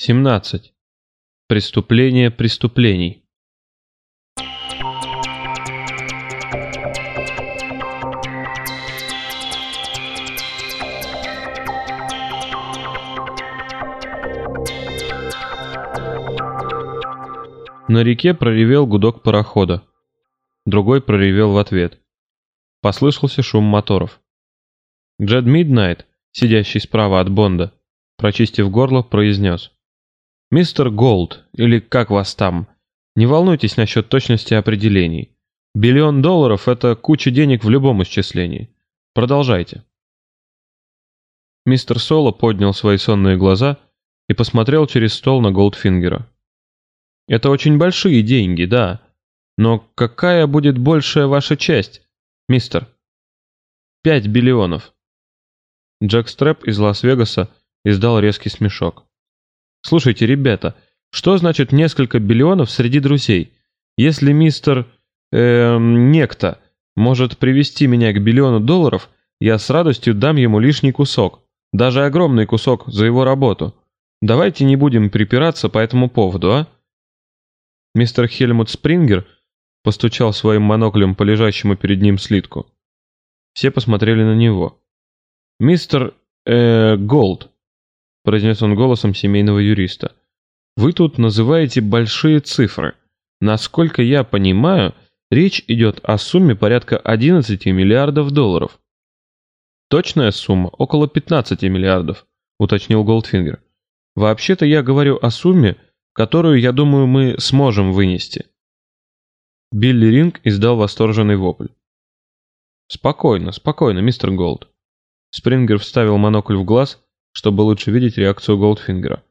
17. Преступление преступлений. На реке проревел гудок парохода. Другой проревел в ответ. Послышался шум моторов. Джед Миднайт, сидящий справа от Бонда, прочистив горло, произнес. «Мистер Голд, или как вас там, не волнуйтесь насчет точности определений. Биллион долларов — это куча денег в любом исчислении. Продолжайте». Мистер Соло поднял свои сонные глаза и посмотрел через стол на Голдфингера. «Это очень большие деньги, да. Но какая будет большая ваша часть, мистер?» «Пять биллионов». Джек Стрэп из Лас-Вегаса издал резкий смешок. «Слушайте, ребята, что значит несколько биллионов среди друзей? Если мистер... Э, некто может привести меня к биллиону долларов, я с радостью дам ему лишний кусок, даже огромный кусок за его работу. Давайте не будем припираться по этому поводу, а?» Мистер Хельмут Спрингер постучал своим моноклем по лежащему перед ним слитку. Все посмотрели на него. «Мистер... э... Голд», — произнес он голосом семейного юриста, — «вы тут называете большие цифры. Насколько я понимаю, речь идет о сумме порядка 11 миллиардов долларов». «Точная сумма — около 15 миллиардов», — уточнил Голдфингер. «Вообще-то я говорю о сумме, которую, я думаю, мы сможем вынести». Билли Ринг издал восторженный вопль. «Спокойно, спокойно, мистер Голд. Спрингер вставил монокль в глаз, чтобы лучше видеть реакцию Голдфингера.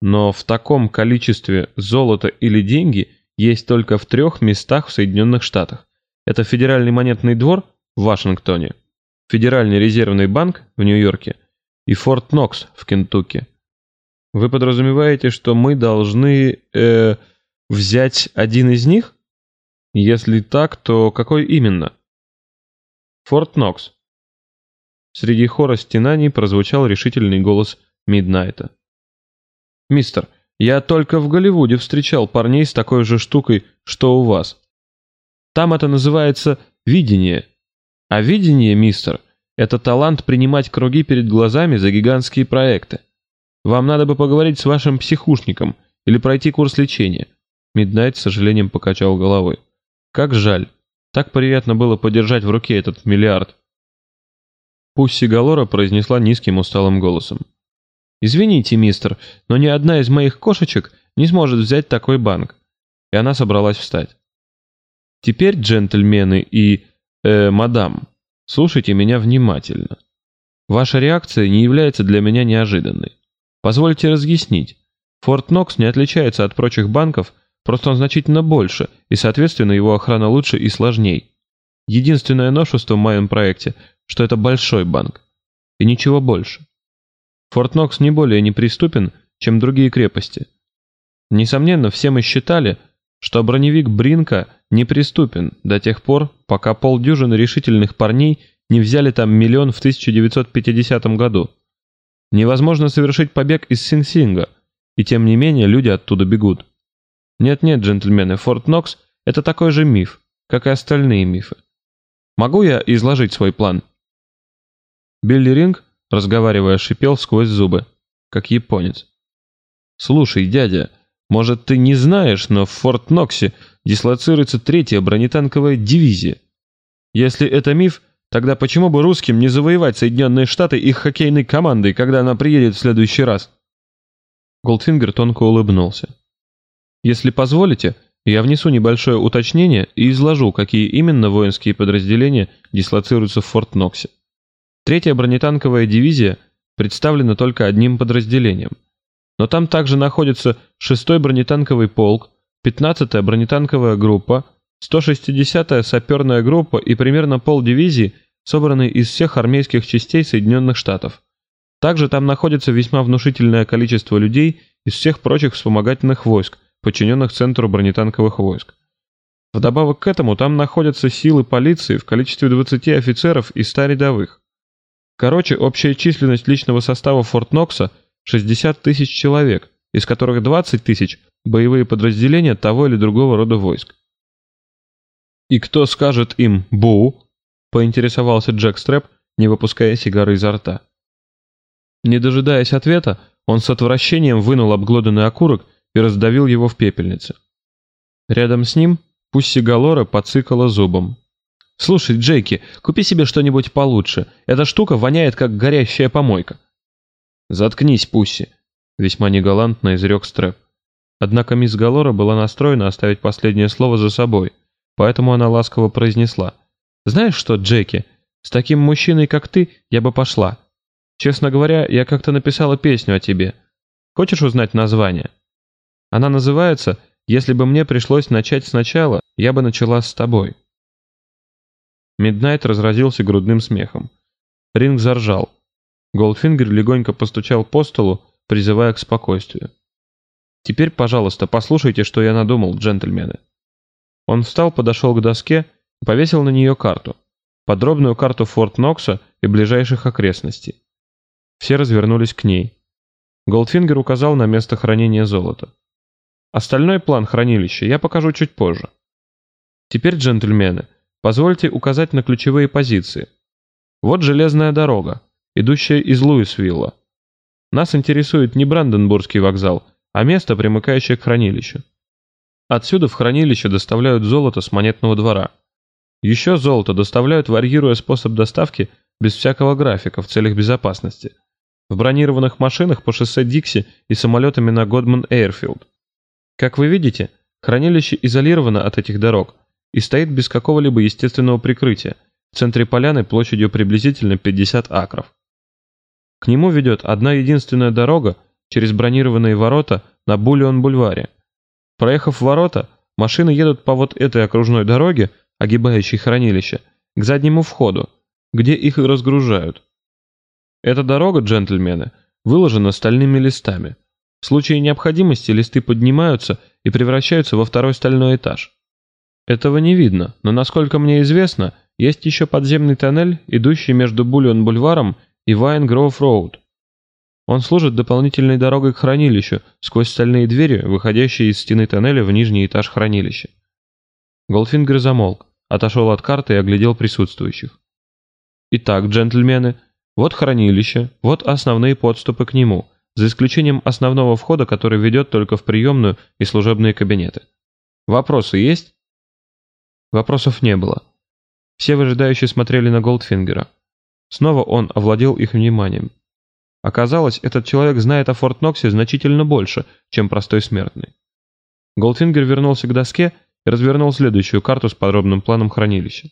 Но в таком количестве золота или деньги есть только в трех местах в Соединенных Штатах. Это Федеральный монетный двор в Вашингтоне, Федеральный резервный банк в Нью-Йорке и Форт Нокс в Кентукки. Вы подразумеваете, что мы должны э, взять один из них? Если так, то какой именно? Форт Нокс. Среди хора стенаний прозвучал решительный голос Миднайта. «Мистер, я только в Голливуде встречал парней с такой же штукой, что у вас. Там это называется видение. А видение, мистер, это талант принимать круги перед глазами за гигантские проекты. Вам надо бы поговорить с вашим психушником или пройти курс лечения». Миднайт с сожалением покачал головой. «Как жаль. Так приятно было подержать в руке этот миллиард. Пусси Галора произнесла низким усталым голосом. «Извините, мистер, но ни одна из моих кошечек не сможет взять такой банк». И она собралась встать. «Теперь, джентльмены и... э, мадам, слушайте меня внимательно. Ваша реакция не является для меня неожиданной. Позвольте разъяснить. Форт Нокс не отличается от прочих банков, просто он значительно больше, и, соответственно, его охрана лучше и сложней. Единственное новшество в моем проекте что это большой банк. И ничего больше. Форт Нокс не более неприступен, чем другие крепости. Несомненно, все мы считали, что броневик Бринка неприступен до тех пор, пока полдюжины решительных парней не взяли там миллион в 1950 году. Невозможно совершить побег из Синг-Синга, и тем не менее люди оттуда бегут. Нет-нет, джентльмены, Форт Нокс – это такой же миф, как и остальные мифы. Могу я изложить свой план? Билли Ринг, разговаривая, шипел сквозь зубы, как японец. «Слушай, дядя, может, ты не знаешь, но в Форт Ноксе дислоцируется третья бронетанковая дивизия. Если это миф, тогда почему бы русским не завоевать Соединенные Штаты их хоккейной командой, когда она приедет в следующий раз?» Голдфингер тонко улыбнулся. «Если позволите, я внесу небольшое уточнение и изложу, какие именно воинские подразделения дислоцируются в Форт Ноксе. Третья бронетанковая дивизия представлена только одним подразделением. Но там также находится 6-й бронетанковый полк, 15-я бронетанковая группа, 160-я саперная группа и примерно полдивизии, собранные из всех армейских частей Соединенных Штатов. Также там находится весьма внушительное количество людей из всех прочих вспомогательных войск, подчиненных Центру бронетанковых войск. Вдобавок к этому там находятся силы полиции в количестве 20 офицеров и 100 рядовых. Короче, общая численность личного состава Форт Нокса 60 тысяч человек, из которых 20 тысяч – боевые подразделения того или другого рода войск. «И кто скажет им «бу»?» – поинтересовался Джек Стрэп, не выпуская сигары изо рта. Не дожидаясь ответа, он с отвращением вынул обглоданный окурок и раздавил его в пепельнице. Рядом с ним Пусси Галора подцикала зубом. «Слушай, Джейки, купи себе что-нибудь получше. Эта штука воняет, как горящая помойка». «Заткнись, Пусси», — весьма негалантно изрек Стрэп. Однако мисс Галора была настроена оставить последнее слово за собой, поэтому она ласково произнесла. «Знаешь что, Джеки, с таким мужчиной, как ты, я бы пошла. Честно говоря, я как-то написала песню о тебе. Хочешь узнать название? Она называется «Если бы мне пришлось начать сначала, я бы начала с тобой». Миднайт разразился грудным смехом. Ринг заржал. Голдфингер легонько постучал по столу, призывая к спокойствию. «Теперь, пожалуйста, послушайте, что я надумал, джентльмены». Он встал, подошел к доске и повесил на нее карту. Подробную карту Форт Нокса и ближайших окрестностей. Все развернулись к ней. Голдфингер указал на место хранения золота. Остальной план хранилища я покажу чуть позже. Теперь, джентльмены, позвольте указать на ключевые позиции. Вот железная дорога, идущая из Луисвилла. Нас интересует не Бранденбургский вокзал, а место, примыкающее к хранилищу. Отсюда в хранилище доставляют золото с монетного двора. Еще золото доставляют, варьируя способ доставки без всякого графика в целях безопасности – в бронированных машинах по шоссе Дикси и самолетами на Годман Эйрфилд. Как вы видите, хранилище изолировано от этих дорог и стоит без какого-либо естественного прикрытия в центре поляны площадью приблизительно 50 акров. К нему ведет одна единственная дорога через бронированные ворота на Буллион-бульваре. Проехав ворота, машины едут по вот этой окружной дороге, огибающей хранилище, к заднему входу, где их и разгружают. Эта дорога, джентльмены, выложена стальными листами. В случае необходимости листы поднимаются и превращаются во второй стальной этаж. Этого не видно, но, насколько мне известно, есть еще подземный тоннель, идущий между Буллион-бульваром и Вайн-Гроув-Роуд. Он служит дополнительной дорогой к хранилищу, сквозь стальные двери, выходящие из стены тоннеля в нижний этаж хранилища. Голдфингер замолк, отошел от карты и оглядел присутствующих. «Итак, джентльмены, вот хранилище, вот основные подступы к нему, за исключением основного входа, который ведет только в приемную и служебные кабинеты. Вопросы есть? Вопросов не было. Все выжидающие смотрели на Голдфингера. Снова он овладел их вниманием. Оказалось, этот человек знает о Форт Ноксе значительно больше, чем простой смертный. Голдфингер вернулся к доске и развернул следующую карту с подробным планом хранилища.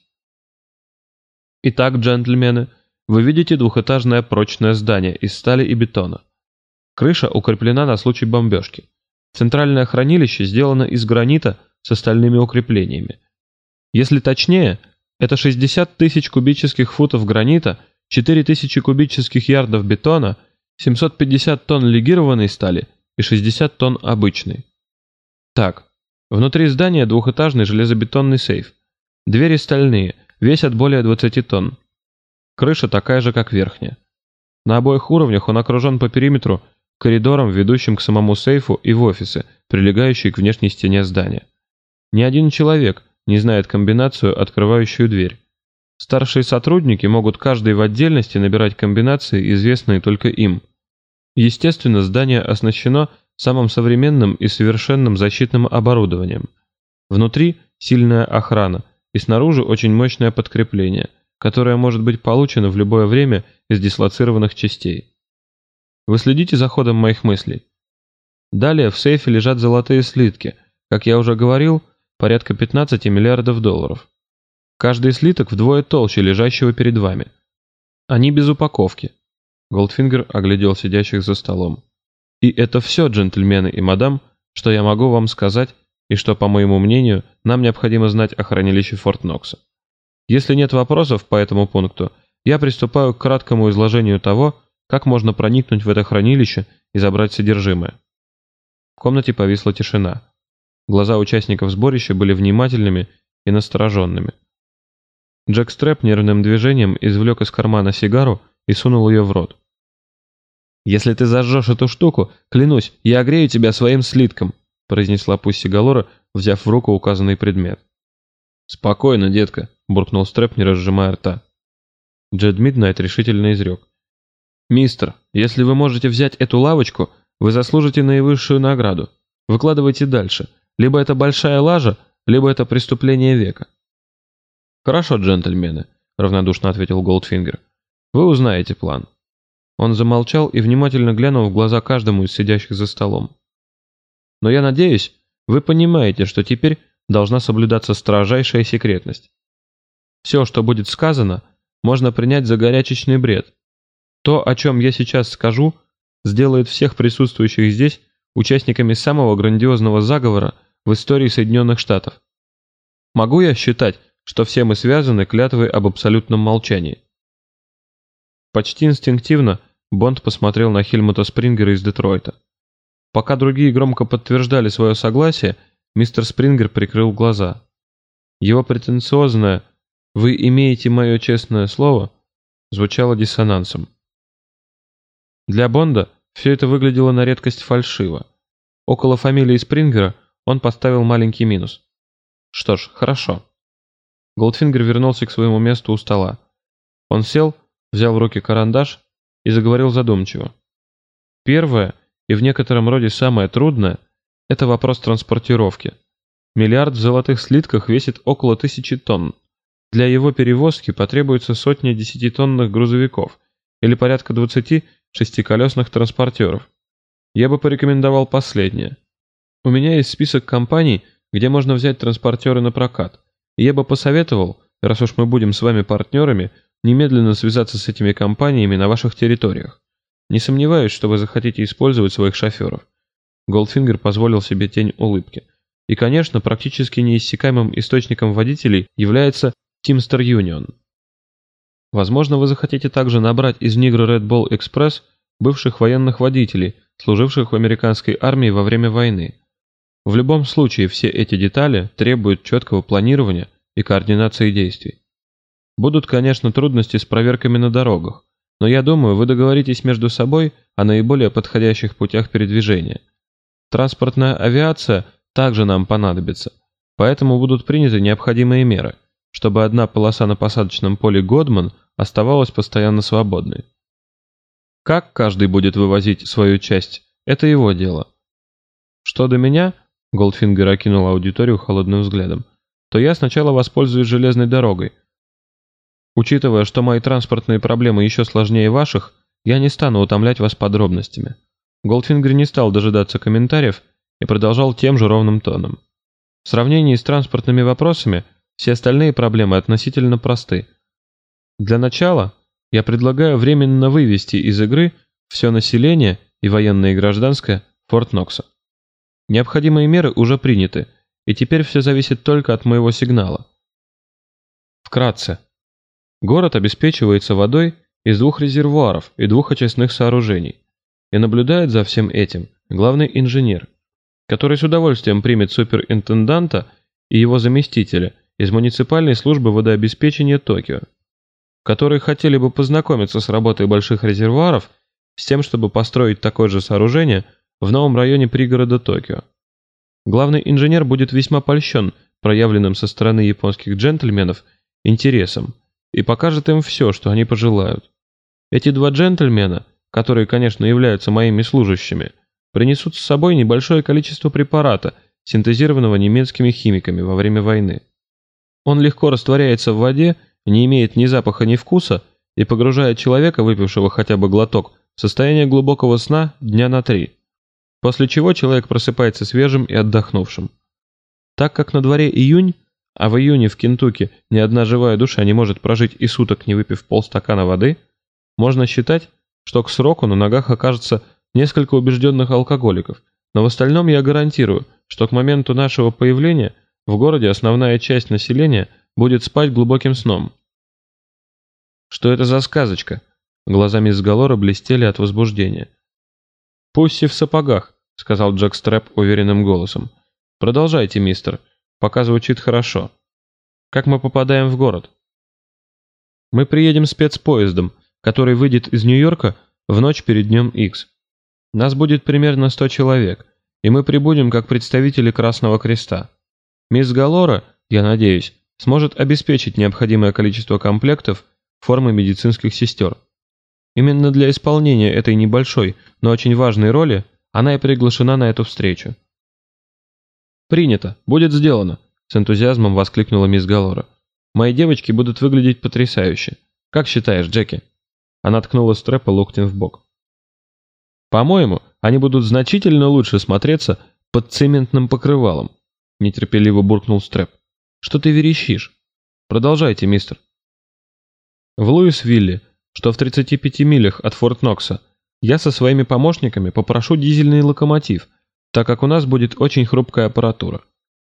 Итак, джентльмены, вы видите двухэтажное прочное здание из стали и бетона. Крыша укреплена на случай бомбежки. Центральное хранилище сделано из гранита с остальными укреплениями. Если точнее, это 60 тысяч кубических футов гранита, 4 тысячи кубических ярдов бетона, 750 тонн легированной стали и 60 тонн обычной. Так, внутри здания двухэтажный железобетонный сейф. Двери стальные, весят более 20 тонн. Крыша такая же, как верхняя. На обоих уровнях он окружен по периметру коридором, ведущим к самому сейфу и в офисы, прилегающие к внешней стене здания. Ни один человек не знает комбинацию, открывающую дверь. Старшие сотрудники могут каждый в отдельности набирать комбинации, известные только им. Естественно, здание оснащено самым современным и совершенным защитным оборудованием. Внутри сильная охрана и снаружи очень мощное подкрепление – которая может быть получена в любое время из дислоцированных частей. Вы следите за ходом моих мыслей. Далее в сейфе лежат золотые слитки, как я уже говорил, порядка 15 миллиардов долларов. Каждый слиток вдвое толще лежащего перед вами. Они без упаковки. Голдфингер оглядел сидящих за столом. И это все, джентльмены и мадам, что я могу вам сказать и что, по моему мнению, нам необходимо знать о хранилище Форт Нокса. Если нет вопросов по этому пункту, я приступаю к краткому изложению того, как можно проникнуть в это хранилище и забрать содержимое. В комнате повисла тишина. Глаза участников сборища были внимательными и настороженными. Джек Стрэп нервным движением извлек из кармана сигару и сунул ее в рот. «Если ты зажжешь эту штуку, клянусь, я огрею тебя своим слитком», произнесла Пусси Галора, взяв в руку указанный предмет. «Спокойно, детка», — буркнул Стрэп, не разжимая рта. Джед Миднайт решительно изрек. «Мистер, если вы можете взять эту лавочку, вы заслужите наивысшую награду. Выкладывайте дальше. Либо это большая лажа, либо это преступление века». «Хорошо, джентльмены», — равнодушно ответил Голдфингер. «Вы узнаете план». Он замолчал и внимательно глянул в глаза каждому из сидящих за столом. «Но я надеюсь, вы понимаете, что теперь должна соблюдаться строжайшая секретность. Все, что будет сказано, можно принять за горячечный бред. То, о чем я сейчас скажу, сделает всех присутствующих здесь участниками самого грандиозного заговора в истории Соединенных Штатов. Могу я считать, что все мы связаны клятвой об абсолютном молчании? Почти инстинктивно Бонд посмотрел на Хельмута Спрингера из Детройта. Пока другие громко подтверждали свое согласие, мистер Спрингер прикрыл глаза. Его претенциозное «Вы имеете мое честное слово» звучало диссонансом. Для Бонда все это выглядело на редкость фальшиво. Около фамилии Спрингера он поставил маленький минус. Что ж, хорошо. Голдфингер вернулся к своему месту у стола. Он сел, взял в руки карандаш и заговорил задумчиво. Первое, и в некотором роде самое трудное, это вопрос транспортировки. Миллиард в золотых слитках весит около тысячи тонн. Для его перевозки потребуется сотня десятитонных грузовиков или порядка двадцати шестиколесных транспортеров. Я бы порекомендовал последнее. У меня есть список компаний, где можно взять транспортеры на прокат. Я бы посоветовал, раз уж мы будем с вами партнерами, немедленно связаться с этими компаниями на ваших территориях. Не сомневаюсь, что вы захотите использовать своих шоферов. Голдфингер позволил себе тень улыбки. И, конечно, практически неиссякаемым источником водителей является Teamster Union. Возможно, вы захотите также набрать из Negro Red Ball Express бывших военных водителей, служивших в американской армии во время войны. В любом случае, все эти детали требуют четкого планирования и координации действий. Будут, конечно, трудности с проверками на дорогах, но я думаю, вы договоритесь между собой о наиболее подходящих путях передвижения. Транспортная авиация также нам понадобится, поэтому будут приняты необходимые меры – чтобы одна полоса на посадочном поле Годман оставалась постоянно свободной. Как каждый будет вывозить свою часть, это его дело. Что до меня, Голдфингер окинул аудиторию холодным взглядом, то я сначала воспользуюсь железной дорогой. Учитывая, что мои транспортные проблемы еще сложнее ваших, я не стану утомлять вас подробностями. Голдфингер не стал дожидаться комментариев и продолжал тем же ровным тоном. В сравнении с транспортными вопросами все остальные проблемы относительно просты. Для начала я предлагаю временно вывести из игры все население и военное и гражданское Форт Нокса. Необходимые меры уже приняты, и теперь все зависит только от моего сигнала. Вкратце. Город обеспечивается водой из двух резервуаров и двух очистных сооружений, и наблюдает за всем этим главный инженер, который с удовольствием примет суперинтенданта и его заместителя – из муниципальной службы водообеспечения Токио, которые хотели бы познакомиться с работой больших резервуаров с тем, чтобы построить такое же сооружение в новом районе пригорода Токио. Главный инженер будет весьма польщен проявленным со стороны японских джентльменов интересом и покажет им все, что они пожелают. Эти два джентльмена, которые, конечно, являются моими служащими, принесут с собой небольшое количество препарата, синтезированного немецкими химиками во время войны. Он легко растворяется в воде, не имеет ни запаха, ни вкуса и погружает человека, выпившего хотя бы глоток, в состояние глубокого сна дня на три, после чего человек просыпается свежим и отдохнувшим. Так как на дворе июнь, а в июне в Кентукки ни одна живая душа не может прожить и суток, не выпив полстакана воды, можно считать, что к сроку на ногах окажется несколько убежденных алкоголиков, но в остальном я гарантирую, что к моменту нашего появления – в городе основная часть населения будет спать глубоким сном. Что это за сказочка? Глаза мисс Галора блестели от возбуждения. «Пусси в сапогах», — сказал Джек Стрэп уверенным голосом. «Продолжайте, мистер. Пока звучит хорошо. Как мы попадаем в город?» «Мы приедем спецпоездом, который выйдет из Нью-Йорка в ночь перед днем X. Нас будет примерно 100 человек, и мы прибудем как представители Красного Креста. Мисс Галора, я надеюсь, сможет обеспечить необходимое количество комплектов формы медицинских сестер. Именно для исполнения этой небольшой, но очень важной роли она и приглашена на эту встречу. «Принято, будет сделано», — с энтузиазмом воскликнула мисс Галора. «Мои девочки будут выглядеть потрясающе. Как считаешь, Джеки?» Она ткнула Стрэпа локтем в бок. «По-моему, они будут значительно лучше смотреться под цементным покрывалом», — нетерпеливо буркнул Стрэп. «Что ты верещишь? Продолжайте, мистер». В Луисвилле, что в 35 милях от Форт Нокса, я со своими помощниками попрошу дизельный локомотив, так как у нас будет очень хрупкая аппаратура.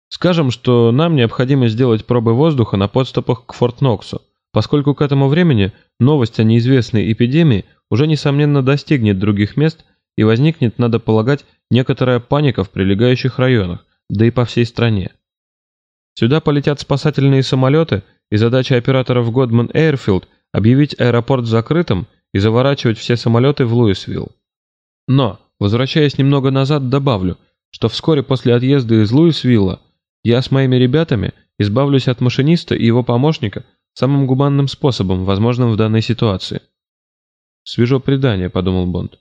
Скажем, что нам необходимо сделать пробы воздуха на подступах к Форт Ноксу, поскольку к этому времени новость о неизвестной эпидемии уже несомненно достигнет других мест и возникнет, надо полагать, некоторая паника в прилегающих районах, да и по всей стране. Сюда полетят спасательные самолеты – и задача операторов Godman Airfield объявить аэропорт закрытым и заворачивать все самолеты в Луисвилл. Но, возвращаясь немного назад, добавлю, что вскоре после отъезда из Луисвилла я с моими ребятами избавлюсь от машиниста и его помощника самым гуманным способом, возможным в данной ситуации. «Свежо предание», — подумал Бонд.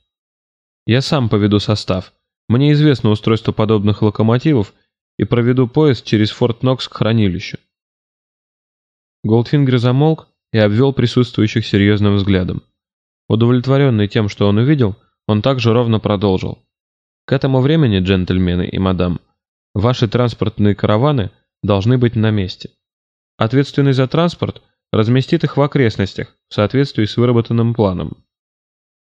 «Я сам поведу состав. Мне известно устройство подобных локомотивов и проведу поезд через Форт Нокс к хранилищу. Голдфингер замолк и обвел присутствующих серьезным взглядом. Удовлетворенный тем, что он увидел, он также ровно продолжил. «К этому времени, джентльмены и мадам, ваши транспортные караваны должны быть на месте. Ответственный за транспорт разместит их в окрестностях в соответствии с выработанным планом.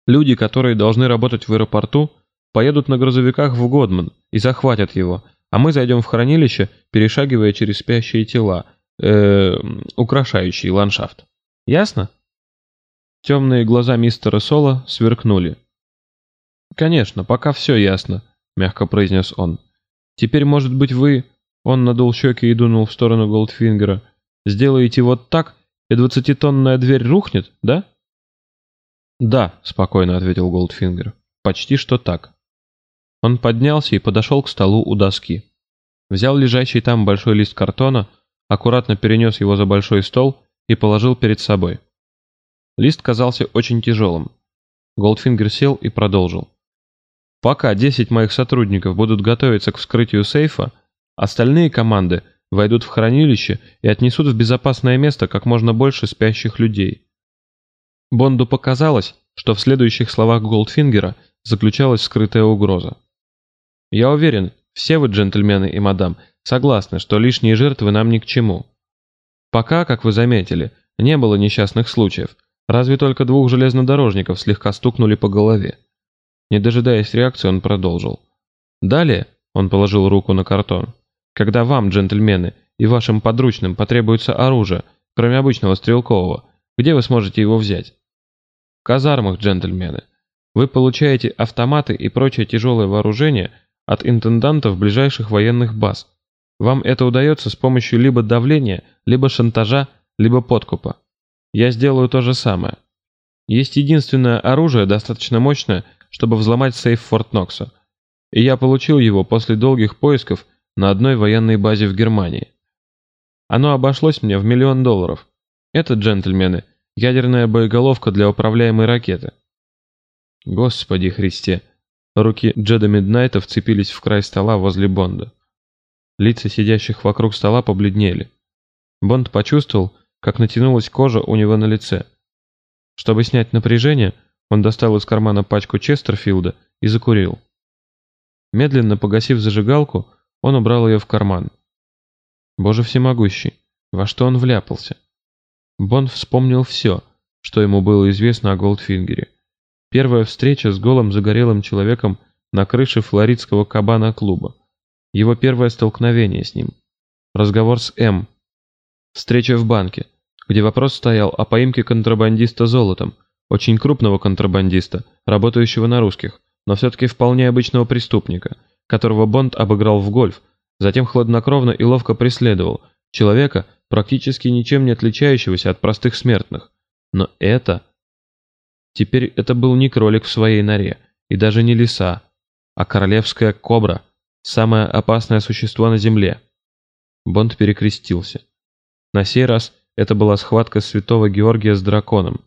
Люди, которые должны работать в аэропорту, поедут на грузовиках в Годман и захватят его, а мы зайдем в хранилище, перешагивая через спящие тела, э, украшающий ландшафт. Ясно? Темные глаза мистера Соло сверкнули. «Конечно, пока все ясно», — мягко произнес он. «Теперь, может быть, вы...» Он надул щеки и дунул в сторону Голдфингера. «Сделаете вот так, и двадцатитонная дверь рухнет, да?» «Да», — спокойно ответил Голдфингер. «Почти что так». Он поднялся и подошел к столу у доски. Взял лежащий там большой лист картона, аккуратно перенес его за большой стол и положил перед собой. Лист казался очень тяжелым. Голдфингер сел и продолжил. «Пока 10 моих сотрудников будут готовиться к вскрытию сейфа, остальные команды войдут в хранилище и отнесут в безопасное место как можно больше спящих людей». Бонду показалось, что в следующих словах Голдфингера заключалась скрытая угроза. «Я уверен, все вы, джентльмены и мадам, согласны, что лишние жертвы нам ни к чему. Пока, как вы заметили, не было несчастных случаев, разве только двух железнодорожников слегка стукнули по голове. Не дожидаясь реакции, он продолжил. Далее, он положил руку на картон, когда вам, джентльмены, и вашим подручным потребуется оружие, кроме обычного стрелкового, где вы сможете его взять? В казармах, джентльмены. Вы получаете автоматы и прочее тяжелое вооружение – от интендантов ближайших военных баз. Вам это удается с помощью либо давления, либо шантажа, либо подкупа. Я сделаю то же самое. Есть единственное оружие, достаточно мощное, чтобы взломать сейф Форт Нокса. И я получил его после долгих поисков на одной военной базе в Германии. Оно обошлось мне в миллион долларов. Это, джентльмены, ядерная боеголовка для управляемой ракеты. Господи Христе! Руки Джеда Миднайта вцепились в край стола возле Бонда. Лица сидящих вокруг стола побледнели. Бонд почувствовал, как натянулась кожа у него на лице. Чтобы снять напряжение, он достал из кармана пачку Честерфилда и закурил. Медленно погасив зажигалку, он убрал ее в карман. Боже всемогущий, во что он вляпался? Бонд вспомнил все, что ему было известно о Голдфингере. Первая встреча с голым загорелым человеком на крыше флоридского кабана-клуба. Его первое столкновение с ним. Разговор с М. Встреча в банке, где вопрос стоял о поимке контрабандиста золотом, очень крупного контрабандиста, работающего на русских, но все-таки вполне обычного преступника, которого Бонд обыграл в гольф, затем хладнокровно и ловко преследовал, человека, практически ничем не отличающегося от простых смертных. Но это Теперь это был не кролик в своей норе, и даже не лиса, а королевская кобра, самое опасное существо на земле. Бонд перекрестился. На сей раз это была схватка святого Георгия с драконом.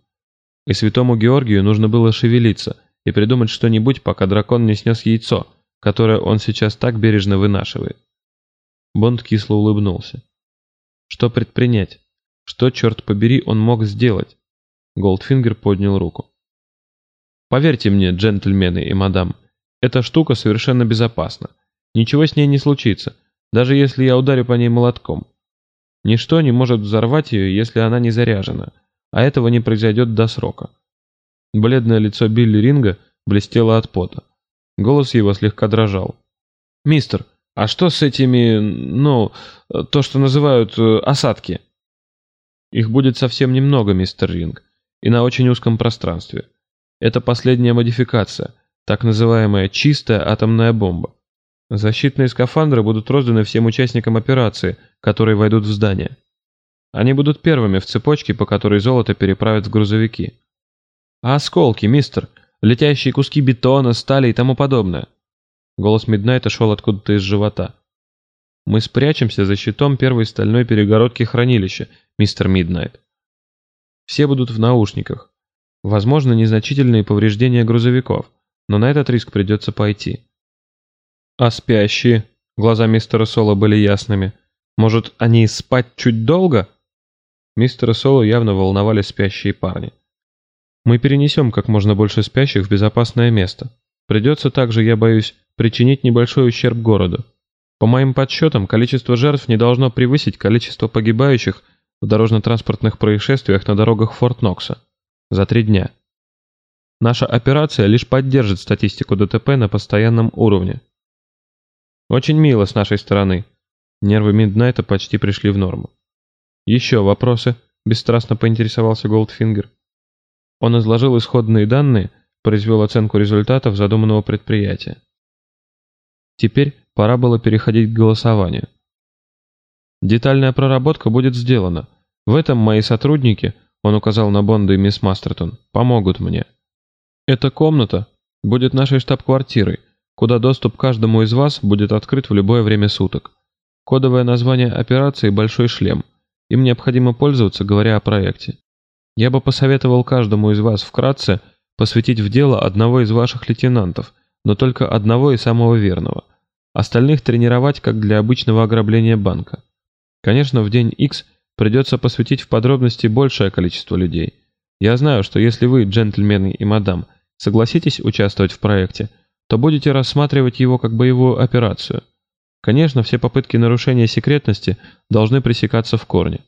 И святому Георгию нужно было шевелиться и придумать что-нибудь, пока дракон не снес яйцо, которое он сейчас так бережно вынашивает. Бонд кисло улыбнулся. Что предпринять? Что, черт побери, он мог сделать? Голдфингер поднял руку. Поверьте мне, джентльмены и мадам, эта штука совершенно безопасна. Ничего с ней не случится, даже если я ударю по ней молотком. Ничто не может взорвать ее, если она не заряжена, а этого не произойдет до срока. Бледное лицо Билли Ринга блестело от пота. Голос его слегка дрожал. «Мистер, а что с этими, ну, то, что называют э, осадки?» «Их будет совсем немного, мистер Ринг, и на очень узком пространстве. Это последняя модификация, так называемая чистая атомная бомба. Защитные скафандры будут розданы всем участникам операции, которые войдут в здание. Они будут первыми в цепочке, по которой золото переправят в грузовики. А осколки, мистер, летящие куски бетона, стали и тому подобное. Голос Миднайта шел откуда-то из живота. Мы спрячемся за щитом первой стальной перегородки хранилища, мистер Миднайт. Все будут в наушниках. Возможно, незначительные повреждения грузовиков, но на этот риск придется пойти. А спящие? Глаза мистера Соло были ясными. Может, они спать чуть долго? Мистера Соло явно волновали спящие парни. Мы перенесем как можно больше спящих в безопасное место. Придется также, я боюсь, причинить небольшой ущерб городу. По моим подсчетам, количество жертв не должно превысить количество погибающих в дорожно-транспортных происшествиях на дорогах Форт Нокса за три дня. Наша операция лишь поддержит статистику ДТП на постоянном уровне. Очень мило с нашей стороны. Нервы Миднайта почти пришли в норму. Еще вопросы? Бесстрастно поинтересовался Голдфингер. Он изложил исходные данные, произвел оценку результатов задуманного предприятия. Теперь пора было переходить к голосованию. Детальная проработка будет сделана. В этом мои сотрудники, он указал на Бонда и мисс Мастертон, помогут мне. Эта комната будет нашей штаб-квартирой, куда доступ каждому из вас будет открыт в любое время суток. Кодовое название операции «Большой шлем». Им необходимо пользоваться, говоря о проекте. Я бы посоветовал каждому из вас вкратце посвятить в дело одного из ваших лейтенантов, но только одного и самого верного. Остальных тренировать, как для обычного ограбления банка. Конечно, в день X придется посвятить в подробности большее количество людей. Я знаю, что если вы, джентльмены и мадам, согласитесь участвовать в проекте – то будете рассматривать его как боевую операцию. Конечно, все попытки нарушения секретности должны пресекаться в корне.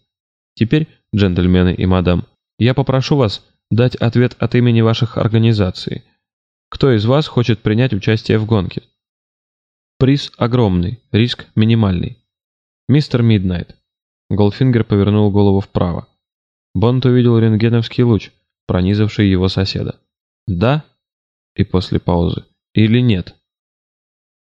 Теперь, джентльмены и мадам, я попрошу вас дать ответ от имени ваших организаций. Кто из вас хочет принять участие в гонке? Приз огромный, риск минимальный. Мистер Миднайт. Голдфингер повернул голову вправо. Бонд увидел рентгеновский луч, пронизавший его соседа. «Да?» И после паузы. Или нет?